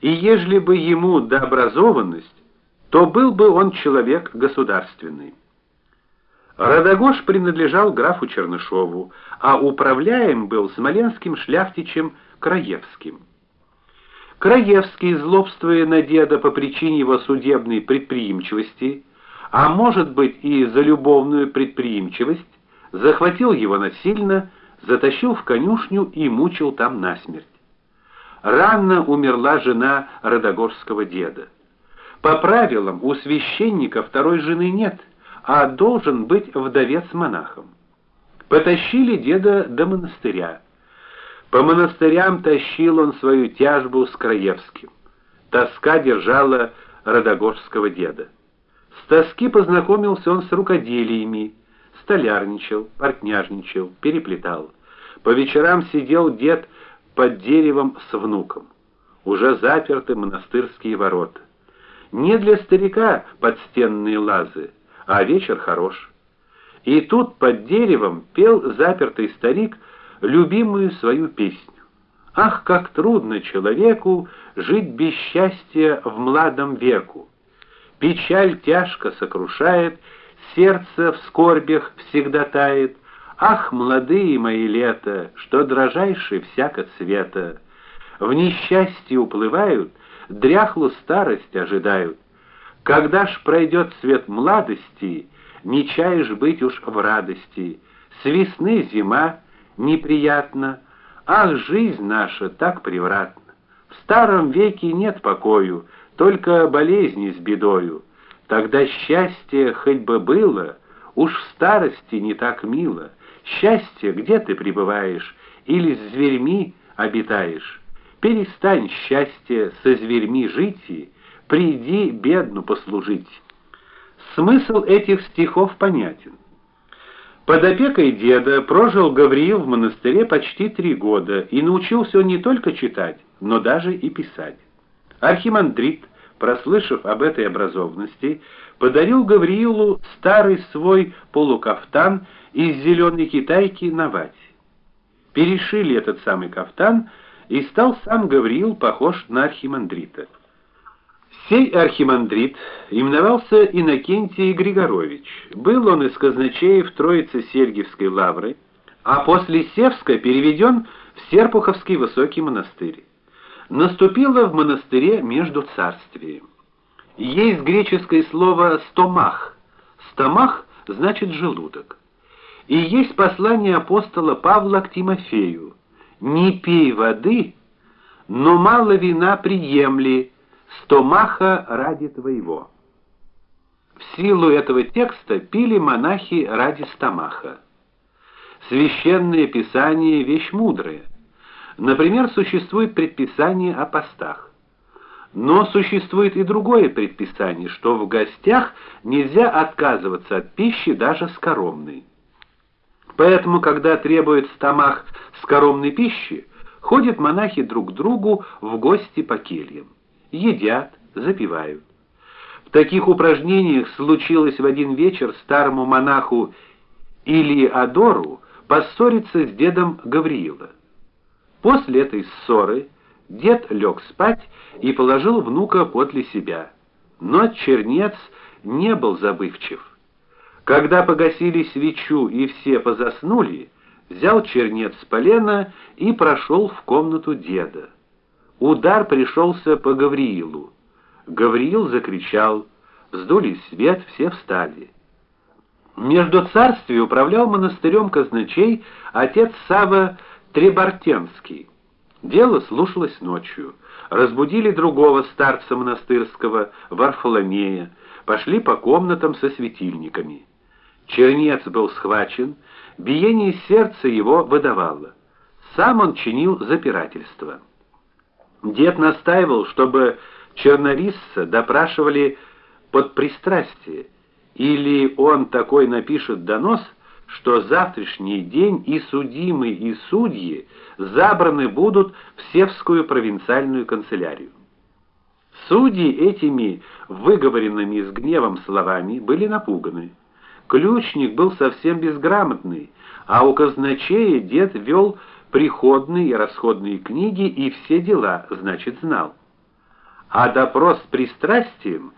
и ежели бы ему до образованность, то был бы он человек государственный. Радогош принадлежал графу Чернышову, а управляем был смоленским шляхтичем Краевским. Краевский, злобствуя на деда по причине его судебной предприимчивости, а может быть и за любовную предприимчивость, захватил его насильно, затащил в конюшню и мучил там насмерть. Рано умерла жена Радогорского деда. По правилам у священника второй жены нет, а должен быть вдовец-монахом. Потащили деда до монастыря. По монастырям тащил он свою тяжбу с Краевским. Тоска держала Радогорского деда. С тоски познакомился он с рукоделиями, столярничал, портняжничал, переплетал. По вечерам сидел дед под деревом с внуком. Уже заперты монастырские ворота. Не для старика подстенные лазы, а вечер хорош. И тут под деревом пел запертый старик любимую свою песню. Ах, как трудно человеку жить без счастья в младом веку. Печаль тяжко сокрушает, сердце в скорбях всегда тает. Ах, молодые мои лета, что дрожайшие всяко цвета, в несчастье уплывают, дряхлую старость ожидают. Когда ж пройдет цвет младости, не чаешь быть уж в радости. С весны зима неприятно, ах, жизнь наша так превратна. В старом веке нет покою, только болезни с бедою. Тогда счастье хоть бы было, уж в старости не так мило. Счастье, где ты пребываешь, или с зверьми обитаешь? Перестань счастье со зверьми жить и приди бедну послужить. Смысл этих стихов понятен. Под опекой деда прожил Гавриил в монастыре почти три года и научился он не только читать, но даже и писать. Архимандрит, прослышав об этой образованности, подарил Гавриилу старый свой полукафтан из зеленой китайки на вате. Перешили этот самый кафтан, и стал сам Гавриил похож на архимандрита. Сей архимандрит именовался Иннокентий Григорович. Был он из казначеев Троице-Сергиевской лавры, а после Севска переведен в Серпуховский высокий монастырь. Наступило в монастыре между царствием. Есть греческое слово стомах. Стомах значит желудок. И есть послание апостола Павла к Тимофею: "Не пей воды, но мало вина приемли, стомаха ради твоего". В силу этого текста пили монахи ради стомаха. Священное писание вещь мудрая. Например, существует предписание о постах. Но существует и другое предписание, что в гостях нельзя отказываться от пищи даже скоромной. Поэтому, когда требует стомах скоромной пищи, ходят монахи друг к другу в гости по кельям. Едят, запивают. В таких упражнениях случилось в один вечер старому монаху Илиадору поссориться с дедом Гавриила. После этой ссоры Дед лег спать и положил внука подле себя. Но чернец не был забывчив. Когда погасили свечу и все позаснули, взял чернец полено и прошел в комнату деда. Удар пришелся по Гавриилу. Гавриил закричал, вздули свет, все встали. Между царствием управлял монастырем казначей отец Сава Требартенский. Дело слушалось ночью. Разбудили другого старца монастырского, Варфоломея, пошли по комнатам со светильниками. Чернец был схвачен, биение сердца его выдавало. Сам он чинил запирательство. Дед настаивал, чтобы чернорисца допрашивали под пристрастие, или он такой напишет донос, что завтрашний день и судимый, и судьи забраны будут в Севскую провинциальную канцелярию. Судьи этими выговоренными с гневом словами были напуганы. Ключник был совсем безграмотный, а у казначея дед вел приходные и расходные книги и все дела, значит, знал. а допрос с пристрастием